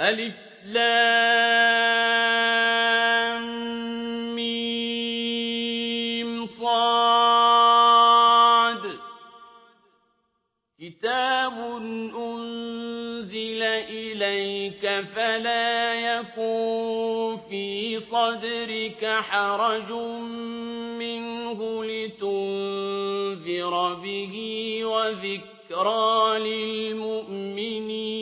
ألف لام صاد. كتاب أنزل إليك فلا يكون في صدرك حرج منه لتنذر به وذكرى للمؤمنين.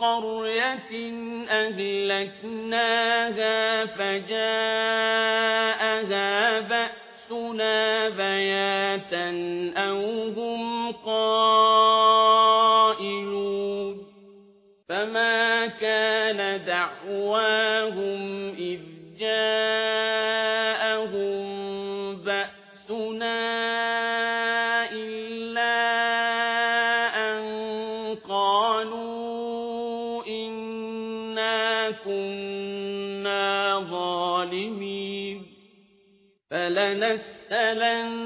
قرية أهلكناها فجاءها بأسنا بياتا أو هم قائلون فما كان دعواهم إذ جاءهم كنا ظالمين فلنسألن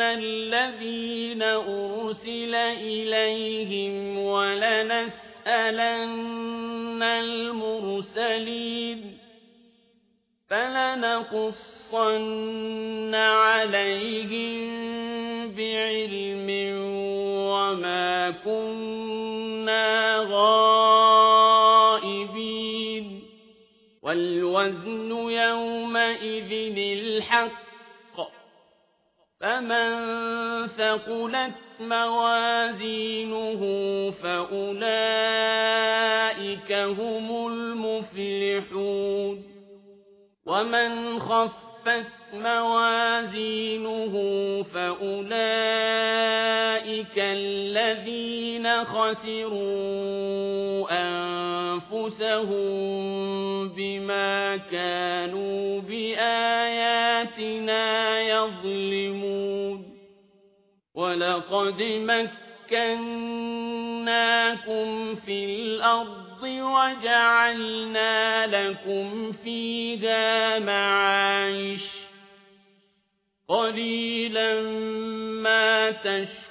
الذين أرسل إليهم ولنسألن المرسلين فلنقصن عليهم بعلم وما كنا غائبين والوزن يومئذ الحق. فمن ثقلت موازينه فأولئك هم المفلحون. ومن خفت موازينه فأولئك الذين خسروا أنفسهم بما كانوا بآياتنا يظلمون. ولقد مكناكم في الأرض وجعلنا لكم فيها معايش. قليلا ما